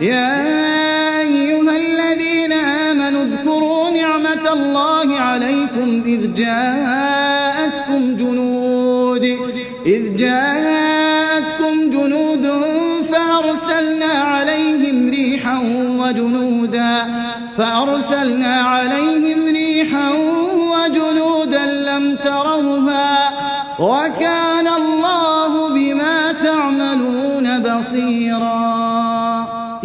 يا أيها الذين آمنوا اذكروا نعمة الله عليكم إذ جاءتكم جنود إذ جاءتكم جنود فأرسلنا عليهم ريحا وجنودا فأرسلنا عليهم ريحا وجنودا لم تروها وكان الله بما تعملون بصيرا.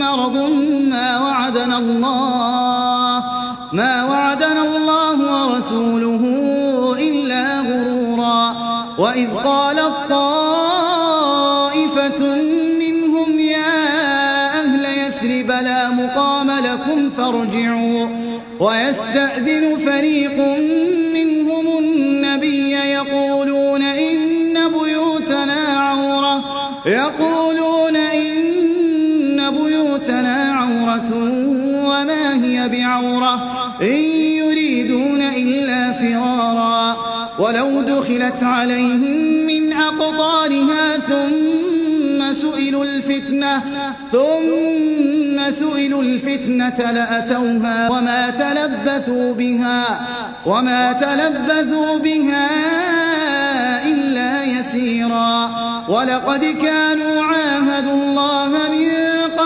مرض ما وعدنا الله ما وعدنا الله ورسوله إلا غرورا. وإذ قالت طائفة منهم يا أهل يثرب لا مقام لكم فارجعوا. ويستأذن فريق منهم النبي يقولون إن بيوتنا عورة. يقولون إن بيوتنا عورة وما هي بعورة إن يريدون إلا فرارا ولو دخلت عليهم من أقطارها ثم سئلوا الفتنة ثم سئلوا الفتنة لأتوها وما تلبثوا بها وما تلبثوا بها إلا يسيرا ولقد كانوا عاهدوا الله من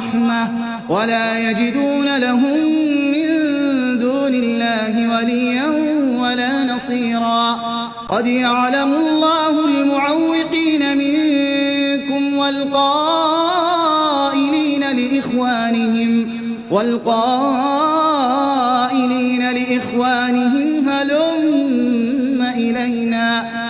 رحمة ولا يجدون لهم من دون الله وليا ولا نصيرا. قد يعلم الله المعوقين منكم والقائلين لإخوانهم والقائلين لإخوانهم هلم إلينا.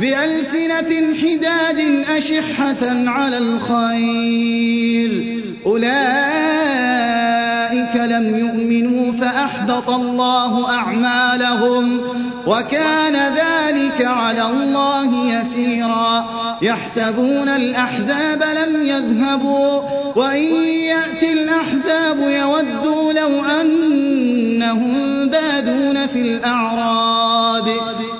بألسنة حداد أشحة على الخير أولئك لم يؤمنوا فأحبط الله أعمالهم وكان ذلك على الله يسيرا. يحسبون الأحزاب لم يذهبوا وإن يأتي الأحزاب يودوا لو أنهم بادون في الأعراب.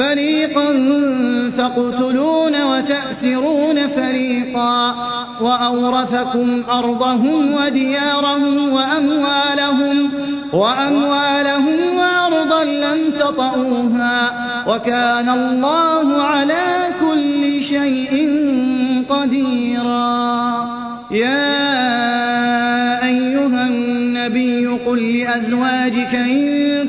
فريقا تقتلون وتأسرون فريقا وأورثكم أرضهم وديارهم وأموالهم وأموالهم وأرضا لم تطئوها وكان الله على كل شيء قديرا. يا أيها النبي قل لأزواجك إن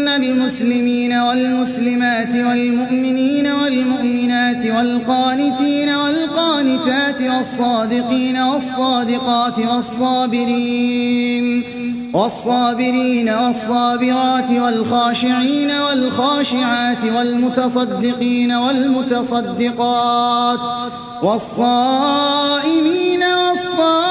المسلمين والمسلمات والمؤمنين والمؤمنات والقانتين والقانتات والصادقين والصادقات والصابرين والصابرين والصابرات والخاشعين والخاشعات والمتصدقين والمتصدقات والصائمين والصائمات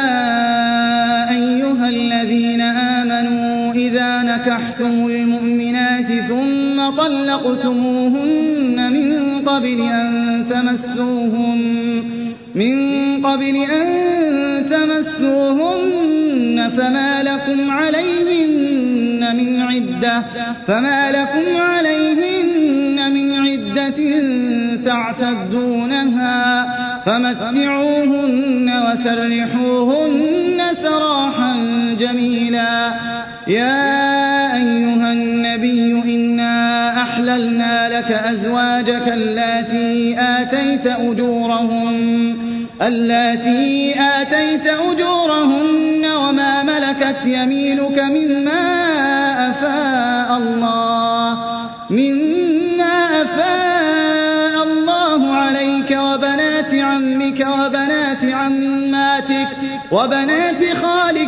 نكحتم المؤمنات ثم طلقتموهن من قبل أن تمسوهن من قبل أن تمسوهن فما لكم عليهن من عدة فما لكم عليهن من عدة تعتدونها فمتعوهن وسرحوهن سراحا جميلا يا أيها النبي إنا أحللنا لك أزواجك اللاتي آتيت أجورهن اللاتي آتيت أجورهن وما ملكت يمينك مما أفاء الله مما أفاء الله عليك وبنات عمك وبنات عماتك وبنات خالك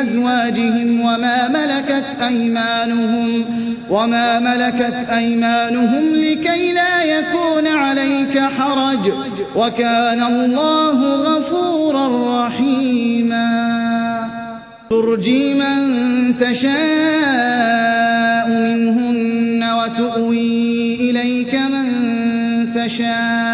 أزواجهم وما ملكت أيمانهم وما ملكت أيمانهم لكي لا يكون عليك حرج وكان الله غفورا رحيما. ترجي من تشاء منهن وتؤوي إليك من تشاء.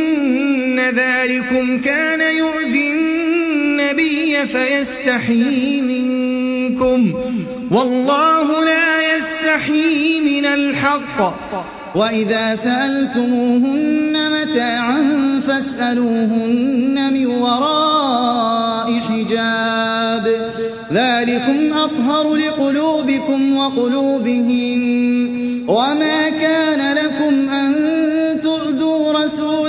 ذلكم كان يؤذي النبي فيستحيي منكم. والله لا يستحيي من الحق. وإذا سألتموهن متاعا فاسألوهن من وراء حجاب. ذلكم أطهر لقلوبكم وقلوبهم وما كان لكم أن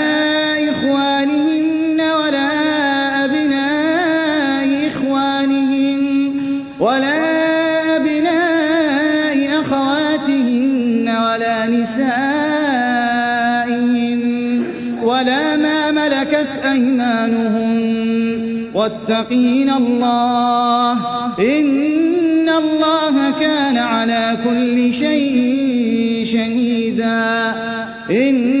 إخوانهن واتقين الله. إن الله كان على كل شيء شهيدا. إن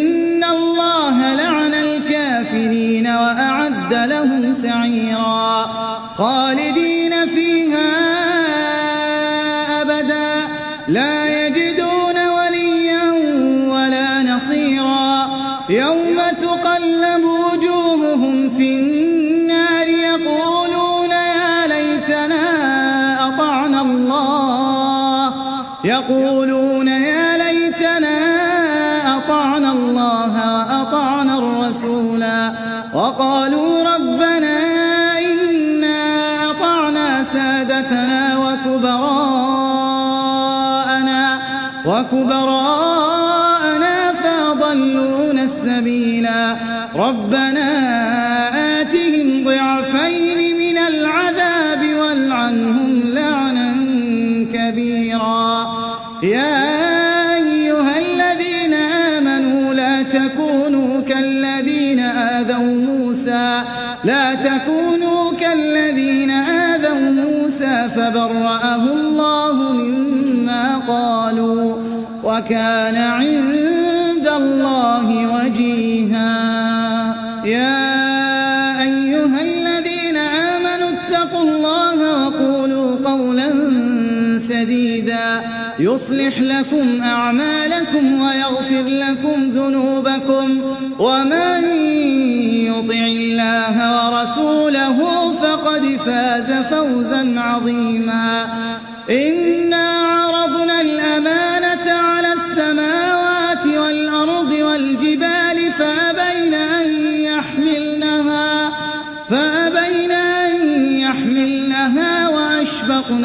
وأعد لهم سعيرا. خالدين فيها أبدا. لا يجدون وكبراءنا فأضلونا السبيلا. ربنا آتهم ضعفين من العذاب والعنهم لعنا كبيرا. يا أيها الذين آمنوا لا تكونوا كالذين آذوا موسى. لا تكونوا كالذين آذوا موسى فبرأه وكان عند الله وجيها. يا أيها الذين آمنوا اتقوا الله وقولوا قولا سديدا. يصلح لكم أعمالكم ويغفر لكم ذنوبكم. ومن يطع الله ورسوله فقد فاز فوزا عظيما. إنا